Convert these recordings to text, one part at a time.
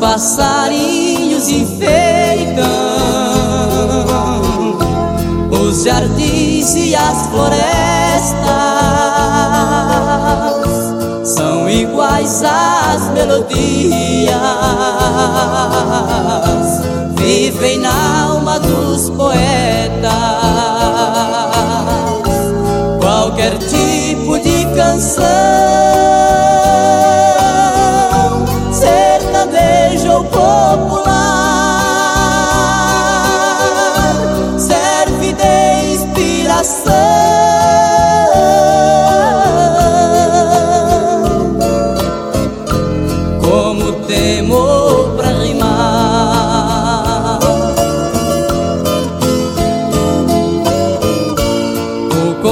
passarinhos enfeitam os jardins e as florestas são iguais às melodias, vivem na alma dos poetas. Qualquer tipo de canção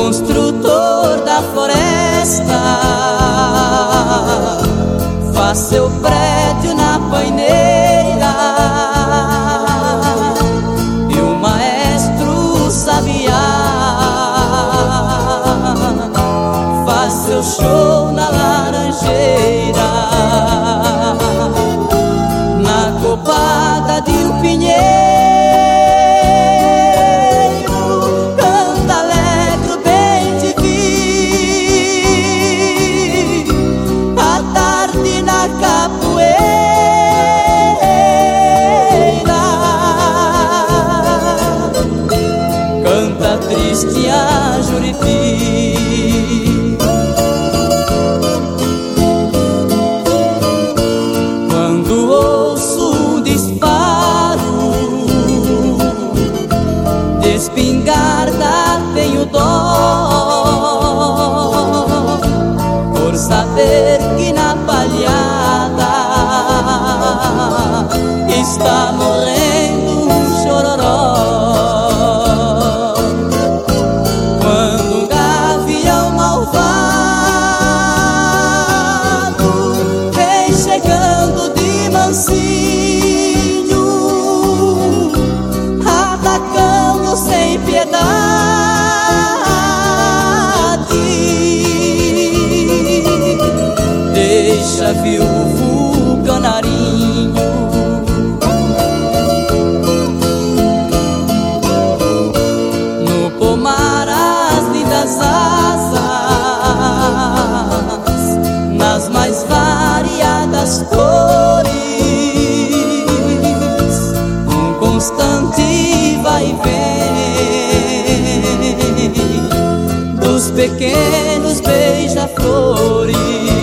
construtor da floresta. Faz seu prédio na paineira. E o maestro sabiá seu show canta triste a Juriti. espingarda tenho dó por saber Deixa viúvo canarinho. No pomar as lindas asas, nas mais variadas cores, um constante vai vem dos pequenos beija-flores.